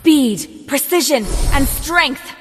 Speed, precision, and strength.